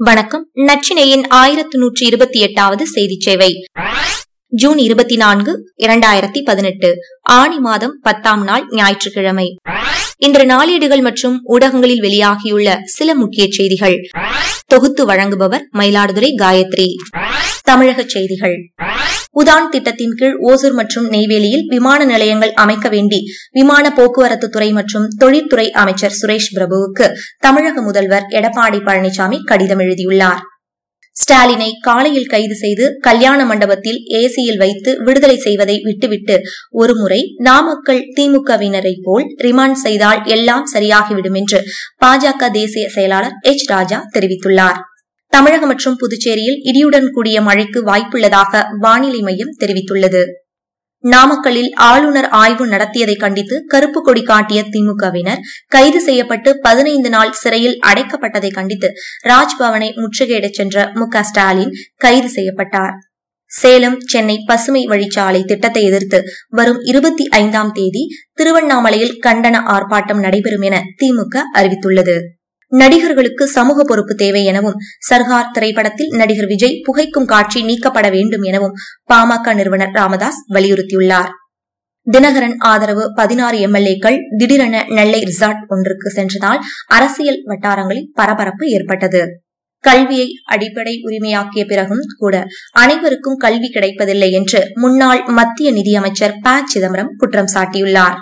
வணக்கம். நச்சினையின் ஆயிரத்து நூற்றி இருபத்தி எட்டாவது செய்தி சேவை ஜூன் இருபத்தி நான்கு இரண்டாயிரத்தி பதினெட்டு ஆணி மாதம் பத்தாம் நாள் ஞாயிற்றுக்கிழமை. இன்று நாளேடுகள் மற்றும் ஊடகங்களில் வெளியாகியுள்ள சில முக்கிய செய்திகள். தொகுத்து வழங்குபவர் மயிலாடுதுறை காயத்ரி. தமிழக செய்திகள். உதான் திட்டத்தின் கீழ் ஓசூர் மற்றும் நெய்வேலியில் விமான நிலையங்கள் அமைக்க வேண்டி விமான போக்குவரத்து துறை மற்றும் தொழில்துறை அமைச்சர் சுரேஷ் பிரபுவுக்கு தமிழக முதல்வர் எடப்பாடி பழனிசாமி கடிதம் எழுதியுள்ளார். ஸ்டாலினை காலையில் கைது செய்து கல்யாண மண்டபத்தில் ஏசியில் வைத்து விடுதலை செய்வதை விட்டுவிட்டு ஒருமுறை நாமக்கல் திமுகவினரை போல் ரிமாண்ட் செய்தால் எல்லாம் சரியாகிவிடும் என்று பாஜக தேசிய செயலாளர் எச் ராஜா தெரிவித்துள்ளார். தமிழகம் மற்றும் புதுச்சேரியில் இடியுடன் கூடிய மழைக்கு வாய்ப்புள்ளதாக வானிலை மையம் தெரிவித்துள்ளது. நாமக்கல்லில் ஆளுநர் ஆய்வு நடத்தியதை கண்டித்து கருப்பு கொடி காட்டிய திமுகவினர் கைது செய்யப்பட்டு பதினைந்து நாள் சிறையில் அடைக்கப்பட்டதை கண்டித்து ராஜ்பவனை முற்றுகையிடச் சென்ற மு ஸ்டாலின் கைது செய்யப்பட்டார். சேலம் சென்னை பசுமை வழிச்சாலை திட்டத்தை எதிர்த்து வரும் இருபத்தி ஐந்தாம் தேதி திருவண்ணாமலையில் கண்டன ஆர்ப்பாட்டம் நடைபெறும் என திமுக அறிவித்துள்ளது. நடிகர்களுக்கு சமூக பொறுப்பு தேவை எனவும் சர்கார் திரைப்படத்தில் நடிகர் விஜய் புகைக்கும் காட்சி நீக்கப்பட வேண்டும் எனவும் பாமக நிறுவனர் ராமதாஸ் வலியுறுத்தியுள்ளார். தினகரன் ஆதரவு பதினாறு எம்எல்ஏக்கள் திடீரென நெல்லை ரிசார்ட் ஒன்றுக்கு சென்றதால் அரசியல் வட்டாரங்களில் பரபரப்பு ஏற்பட்டது. கல்வியை அடிப்படை உரிமையாக்கிய பிறகும் கூட அனைவருக்கும் கல்வி கிடைப்பதில்லை என்று முன்னாள் மத்திய நிதியமைச்சர் ப. சிதம்பரம் குற்றம் சாட்டியுள்ளார்.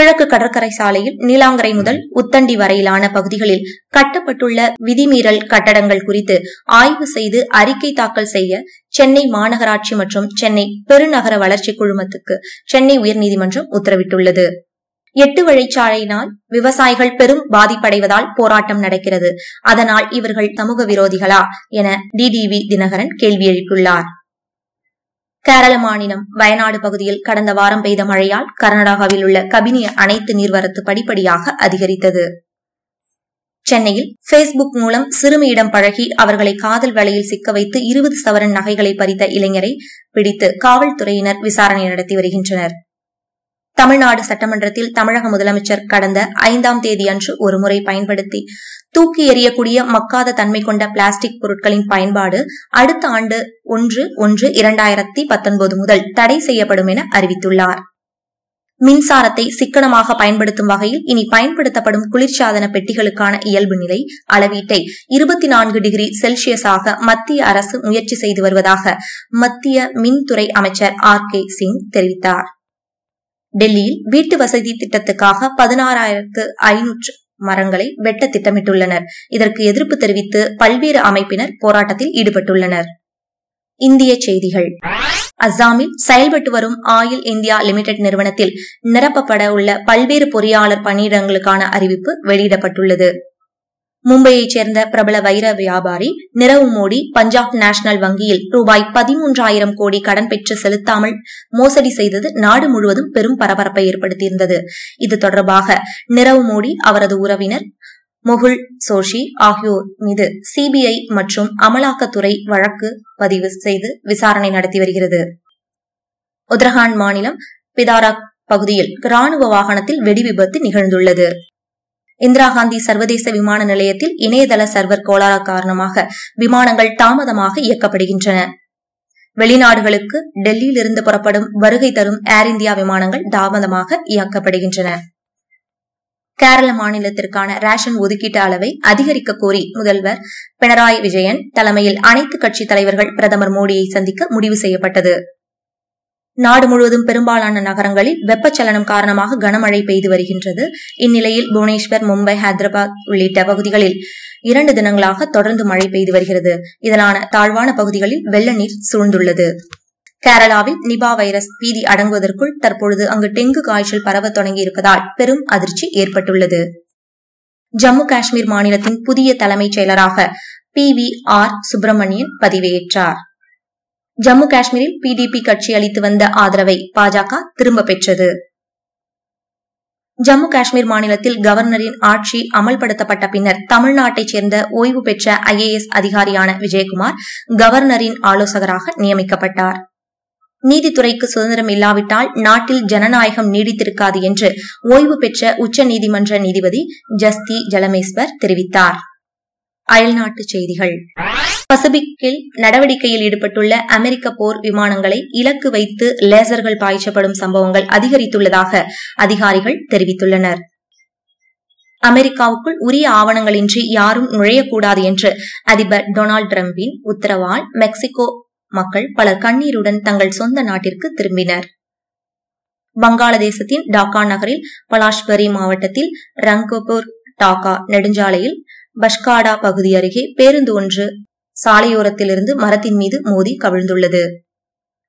கிழக்கு கடற்கரை சாலையில் நீலாங்கரை முதல் உத்தண்டி வரையிலான பகுதிகளில் கட்டப்பட்டுள்ள விதிமீறல் கட்டடங்கள் குறித்து ஆய்வு செய்து அறிக்கை தாக்கல் செய்ய சென்னை மாநகராட்சி மற்றும் சென்னை பெருநகர வளர்ச்சி குழுமத்துக்கு சென்னை உயர்நீதிமன்றம் உத்தரவிட்டுள்ளது. எட்டு வழிச்சாலையினால் விவசாயிகள் பெரும் பாதிப்படைவதால் போராட்டம் நடக்கிறது. அதனால் இவர்கள் சமூக விரோதிகளா? என டிடிவி தினகரன் கேள்வி எழுப்பியுள்ளார். கேரள மாநிலம் வயநாடு பகுதியில் கடந்த வாரம் பெய்த மழையால் கர்நாடகாவில் உள்ள கபினி அனைத்து நீர்வரத்து படிப்படியாக அதிகரித்தது. சென்னையில் பேஸ்புக் மூலம் சிறுமியிடம் பழகி அவர்களை காதல் வலையில் சிக்க வைத்து இருபது சவரன் நகைகளை பறித்த இளைஞரை பிடித்து காவல்துறையினர் விசாரணை நடத்தி வருகின்றனர். தமிழ்நாடு சட்டமன்றத்தில் தமிழக முதலமைச்சர் கடந்த ஐந்தாம் தேதி அன்று ஒருமுறை பயன்படுத்தி தூக்கி எறியக்கூடிய மக்காத தன்மை கொண்ட பிளாஸ்டிக் பொருட்களின் பயன்பாடு அடுத்த ஆண்டு ஒன்று ஒன்று இரண்டாயிரத்தி பத்தொன்பது முதல் தடை செய்யப்படும் என அறிவித்துள்ளார். மின்சாரத்தை சிக்கனமாக பயன்படுத்தும் வகையில் இனி பயன்படுத்தப்படும் குளிர்சாதன பெட்டிகளுக்கான இயல்பு நிலை அளவீட்டை இருபத்தி நான்கு டிகிரி செல்சியஸாக மத்திய அரசு முயற்சி செய்து வருவதாக மத்திய மின்துறை அமைச்சர் ஆர் கே சிங் தெரிவித்தார். டெல்லியில் வீட்டு வசதி திட்டத்துக்காக பதினாறாயிரத்து ஐநூற்று மரங்களை வெட்ட திட்டமிட்டுள்ளனர். இதற்கு எதிர்ப்பு தெரிவித்து பல்வேறு அமைப்பினர் போராட்டத்தில் ஈடுபட்டுள்ளனர். இந்திய செய்திகள். அஸ்ஸாமில் செயல்பட்டு வரும் ஆயில் இந்தியா லிமிடெட் நிறுவனத்தில் நிரப்பப்பட உள்ள பல்வேறு பொறியாளர் பணியிடங்களுக்கான அறிவிப்பு வெளியிடப்பட்டுள்ளது. மும்பையைச் சேர்ந்த பிரபல வைர வியாபாரி நிரவ் மோடி பஞ்சாப் நேஷனல் வங்கியில் ரூபாய் பதிமூன்றாயிரம் கோடி கடன் பெற்று செலுத்தாமல் மோசடி செய்தது நாடு முழுவதும் பெரும் பரபரப்பை ஏற்படுத்தியிருந்தது. இது தொடர்பாக நிரவ் மோடி அவரது உறவினர் முகுல் சோஷி ஆகியோர் மீது சிபிஐ மற்றும் அமலாக்கத்துறை வழக்கு பதிவு செய்து விசாரணை நடத்தி வருகிறது. உத்தரகாண்ட் மாநிலம் பிதாராக் பகுதியில் ராணுவ வாகனத்தில் வெடி விபத்து நிகழ்ந்துள்ளது. இந்திரா காந்தி சர்வதேச விமான நிலையத்தில் இணையதள சர்வர் கோளாறு காரணமாக விமானங்கள் தாமதமாக இயக்கப்படுகின்றன. வெளிநாடுகளுக்கு டெல்லியில் இருந்து புறப்படும் வருகை தரும் ஏர் இந்தியா விமானங்கள் தாமதமாக இயக்கப்படுகின்றன. கேரள மாநிலத்திற்கான ரேஷன் ஒதுக்கீட்டு அளவை அதிகரிக்க கோரி முதல்வர் பினராயி விஜயன் தலைமையில் அனைத்து கட்சி தலைவர்கள் பிரதமர் மோடியை சந்திக்க முடிவு செய்யப்பட்டது. நாடு முழுவதும் பெரும்பாலான நகரங்களில் வெப்பச்சலனம் காரணமாக கனமழை பெய்து வருகின்றது. இந்நிலையில் புவனேஸ்வர் மும்பை ஹைதராபாத் உள்ளிட்ட பகுதிகளில் இரண்டு தினங்களாக தொடர்ந்து மழை பெய்து வருகிறது. இதனால தாழ்வான பகுதிகளில் வெள்ள நீர் சூழ்ந்துள்ளது. கேரளாவில் நிபா வைரஸ் பீதி அடங்குவதற்குள் தற்பொழுது அங்கு டெங்கு காய்ச்சல் பரவ தொடங்கியிருப்பதால் பெரும் அதிர்ச்சி ஏற்பட்டுள்ளது. ஜம்மு காஷ்மீர் மாநிலத்தின் புதிய தலைமைச் செயலராக பி வி ஆர் சுப்பிரமணியன் பதிவேற்றார் ஜம்மு காஷ்மீரில் பிடிபி கட்சி அளித்து வந்த ஆதரவை பாஜக திரும்ப பெற்றது. ஜம்மு காஷ்மீர் மாநிலத்தில் கவர்னரின் ஆட்சி அமல்படுத்தப்பட்ட பின்னர் தமிழ்நாட்டைச் சேர்ந்த ஓய்வு பெற்ற ஐஏஎஸ் அதிகாரியான விஜயகுமார் கவர்னரின் ஆலோசகராக நியமிக்கப்பட்டார். நீதித்துறைக்கு சுதந்திரம் இல்லாவிட்டால் நாட்டில் ஜனநாயகம் நீடித்திருக்காது என்று ஓய்வு பெற்ற உச்சநீதிமன்ற நீதிபதி ஜஸ்தி ஜலமேஸ்வர் தெரிவித்தார். அயல்நாட்டு செய்திகள். பசிபிக்கில் நடவடிக்கையில் ஈடுபட்டுள்ள அமெரிக்க போர் விமானங்களை இலக்கு வைத்து லேசர்கள் பாய்ச்சப்படும் சம்பவங்கள் அதிகரித்துள்ளதாக அதிகாரிகள் தெரிவித்துள்ளனர். அமெரிக்காவுக்குள் உரிய ஆவணங்களின்றி யாரும் நுழையக்கூடாது என்று அதிபர் டொனால்டு டிரம்பின் உத்தரவால் மெக்சிகோ மக்கள் பலர் கண்ணீருடன் தங்கள் சொந்த நாட்டிற்கு திரும்பினர். வங்காளதேசத்தின் டாக்கா நகரில் பலாஷ்பரி மாவட்டத்தில் ரங்கோபூர் டாக்கா நெடுஞ்சாலையில் பஷ்காடா பகுதி அருகே பேருந்து ஒன்று சாலையோரத்திலிருந்து மரத்தின் மீது மோதி கவிழ்ந்துள்ளது.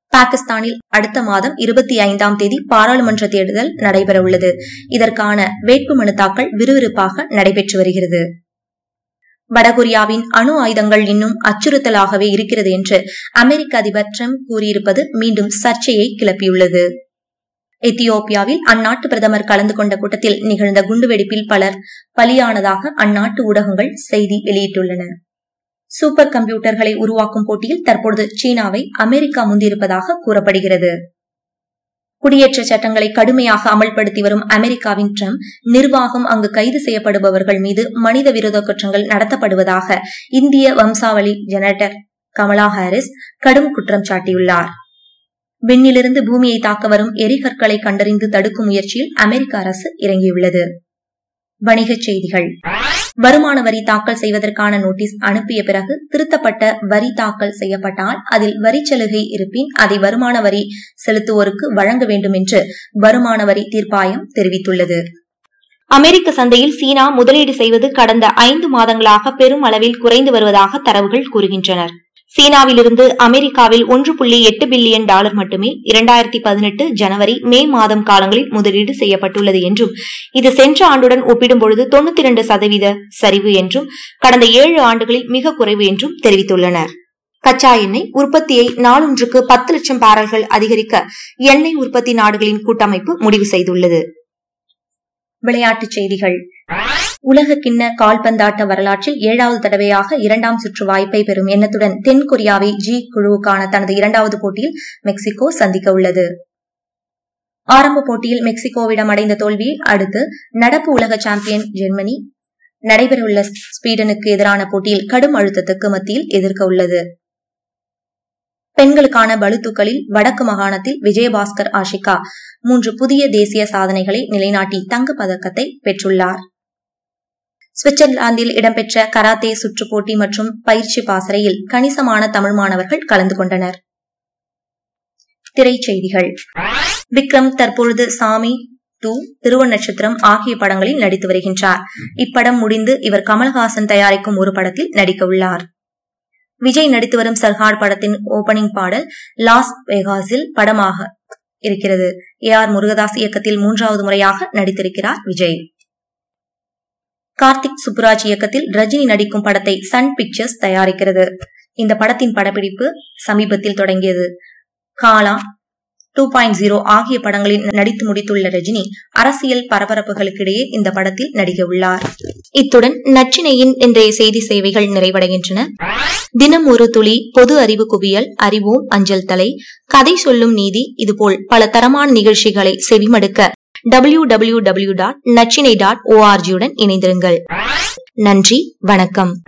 பாகிஸ்தானில் அடுத்த மாதம் இருபத்தி ஐந்தாம் தேதி பாராளுமன்ற தேர்தல் நடைபெறவுள்ளது. இதற்கான வேட்புமனு தாக்கல் விறுவிறுப்பாக நடைபெற்று வருகிறது. வடகொரியாவின் அணு ஆயுதங்கள் இன்னும் அச்சுறுத்தலாகவே இருக்கிறது என்று அமெரிக்க அதிபர் டிரம்ப் கூறியிருப்பது மீண்டும் சர்ச்சையை கிளப்பியுள்ளது. எத்தியோப்பியாவில் அந்நாட்டு பிரதமர் கலந்து கொண்ட கூட்டத்தில் நிகழ்ந்த குண்டுவெடிப்பில் பலர் பலியானதாக அந்நாட்டு ஊடகங்கள் செய்தி வெளியிட்டுள்ளன. சூப்பர் கம்ப்யூட்டர்களை உருவாக்கும் போட்டியில் தற்பொழுது சீனாவை அமெரிக்கா முந்தியிருப்பதாக கூறப்படுகிறது. குடியேற்ற சட்டங்களை கடுமையாக அமல்படுத்தி வரும் அமெரிக்காவின் ட்ரம்ப் நிர்வாகம் அங்கு கைது செய்யப்படுபவர்கள் மீது மனித விரோத குற்றங்கள் நடத்தப்படுவதாக இந்திய வம்சாவளி ஜெனரேட்டர் கமலா ஹாரிஸ் கடும் குற்றம் சாட்டியுள்ளார். விண்ணிலிருந்து பூமியை தாக்க வரும் எரிகற்களை கண்டறிந்து தடுக்கும் முயற்சியில் அமெரிக்க அரசு இறங்கியுள்ளது. வணிகச் செய்திகள். வருமான வரி தாக்கல் செய்வதற்கான நோட்டீஸ் அனுப்பிய பிறகு திருத்தப்பட்ட வரி தாக்கல் செய்யப்பட்டால் அதில் வரி சலுகை இருப்பின் அதை வருமான வரி செலுத்துவோருக்கு வழங்க வேண்டும் என்று வருமான வரி தீர்ப்பாயம் தெரிவித்துள்ளது. அமெரிக்க சந்தையில் சீனா முதலீடு செய்வது கடந்த ஐந்து மாதங்களாக பெரும் அளவில் குறைந்து வருவதாக தரவுகள் கூறுகின்றனர். சீனாவிலிருந்து அமெரிக்காவில் ஒன்று புள்ளி எட்டு பில்லியன் டாலர் மட்டுமே இரண்டாயிரத்தி பதினெட்டு ஜனவரி மே மாதம் காலங்களில் முதலீடு செய்யப்பட்டுள்ளது என்றும் இது சென்ற ஆண்டுடன் ஒப்பிடும்பொழுது தொண்ணூத்தி இரண்டு சதவீத சரிவு என்றும் கடந்த ஏழு ஆண்டுகளில் மிக குறைவு என்றும் தெரிவித்துள்ளனர். கச்சா எண்ணெய் உற்பத்தியை நாளொன்றுக்கு பத்து லட்சம் பேரல்கள் அதிகரிக்க எண்ணெய் உற்பத்தி நாடுகளின் கூட்டமைப்பு முடிவு செய்துள்ளது. விளையாட்டுச் செய்திகள். உலக கிண்ண கால்பந்தாட்ட வரலாற்றில் ஏழாவது தடவையாக இரண்டாம் சுற்று வாய்ப்பை பெறும் எண்ணத்துடன் தென்கொரியாவை ஜி குழுவுக்கான தனது இரண்டாவது போட்டியில் மெக்சிகோ சந்திக்க உள்ளது. ஆரம்ப போட்டியில் மெக்சிகோவிடம் அடைந்த தோல்வியை அடுத்து நடப்பு உலக சாம்பியன் ஜெர்மனி நடைபெறவுள்ள ஸ்வீடனுக்கு எதிரான போட்டியில் கடும் அழுத்தத்துக்கு மத்தியில் எதிர்க்க உள்ளது. பெண்களுக்கான பளுத்துக்களில் வடக்கு மாகாணத்தில் விஜயபாஸ்கர் ஆஷிகா மூன்று புதிய தேசிய சாதனைகளை நிலைநாட்டி தங்கப் பதக்கத்தை பெற்றுள்ளார். சுவிட்சர்லாந்தில் இடம்பெற்ற கராத்தே சுற்றுப்போட்டி மற்றும் பயிற்சி பாசறையில் கணிசமான தமிழ் மாணவர்கள் கலந்து கொண்டனர். திரைச்செய்திகள். விக்ரம் தற்பொழுது சாமி டூ திருவ நட்சத்திரம் ஆகிய படங்களில் நடித்து வருகின்றார். இப்படம் முடிந்து இவர் கமல்ஹாசன் தயாரிக்கும் ஒரு படத்தில் நடிக்க உள்ளார் விஜய் நடித்து வரும் சர்ஹார் படத்தின் ஓபனிங் பாடல் லாஸ் வேகாஸில் படமாக இருக்கிறது. ஏ ஆர் முருகதாஸ் இயக்கத்தில் மூன்றாவது முறையாக நடித்திருக்கிறார் விஜய். கார்த்திக் சுப்புராஜ் இயக்கத்தில் ரஜினி நடிக்கும் படத்தை சன் பிக்சர்ஸ் தயாரிக்கிறது. இந்த படத்தின் படப்பிடிப்பு சமீபத்தில் தொடங்கியது. காலா டூ பாயிண்ட் ஜீரோ ஆகிய படங்களில் நடித்து முடித்துள்ள ரஜினி அரசியல் பரபரப்புகளுக்கிடையே இந்த படத்தில் நடிக்க உள்ளார். இத்துடன் நச்சினையின் இன்றைய செய்தி சேவைகள் நிறைவடைகின்றன. தினம் ஒரு துளி பொது அறிவு குவியல் அறிவோம் அஞ்சல் தலை கதை சொல்லும் நீதி இதுபோல் பல தரமான நிகழ்ச்சிகளை செவிமடுக்க டபிள்யூ டபிள்யூ டபிள்யூ டாட் நச்சினை டாட் ஓஆர்ஜியுடன் இணைந்திருங்கள். நன்றி வணக்கம்.